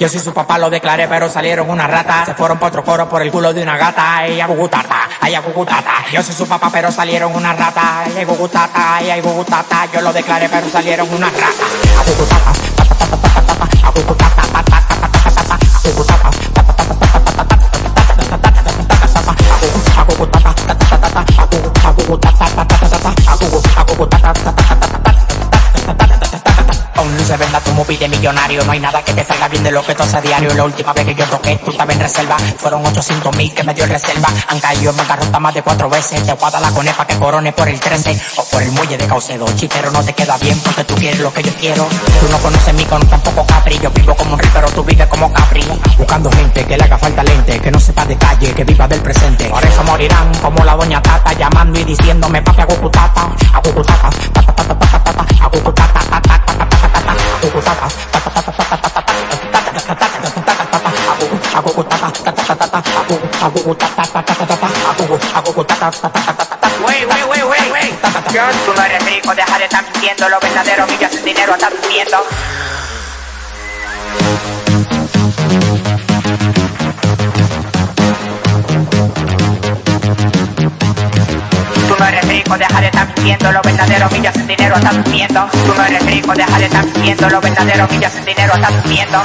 Yo soy su papá, lo declaré, pero salieron una rata. Se fueron por otro coro por el culo de una gata. Ella gugutata, ella gugutata. Yo soy su papá, pero salieron una rata. Ella gugutata, ella gugutata. Yo lo declaré, pero salieron una rata. Agugutata, agugutata, agugutata, Aún se venda tu movie de millonario No hay nada que te salga bien de lo que tú a diario. La última vez que yo toqué, tú estabas en reserva. Fueron 800 mil que me dio en reserva. Han caído en bancarrota más de cuatro veces. Te guarda la conepa que corone por el 13 O por el muelle de Caucedo Chipero no te queda bien porque tú quieres lo que yo quiero. Tú no conoces mi con tampoco Capri. Yo vivo como un rey pero tú vives como Capri. Buscando gente que le haga falta lente Que no sepa de calle, que viva del presente. Por eso morirán como la doña Tata Llamando y diciéndome papi agugutata Agugutata, tata, tata, Tú no eres rico, deja de estar mintiendo. Lo verdadero millas en dinero estás viviendo. Tú no eres rico, deja de estar mintiendo. Lo verdadero millas en dinero estás viviendo. Tú no eres rico, deja de estar mintiendo. Lo verdadero millas en dinero estás viviendo.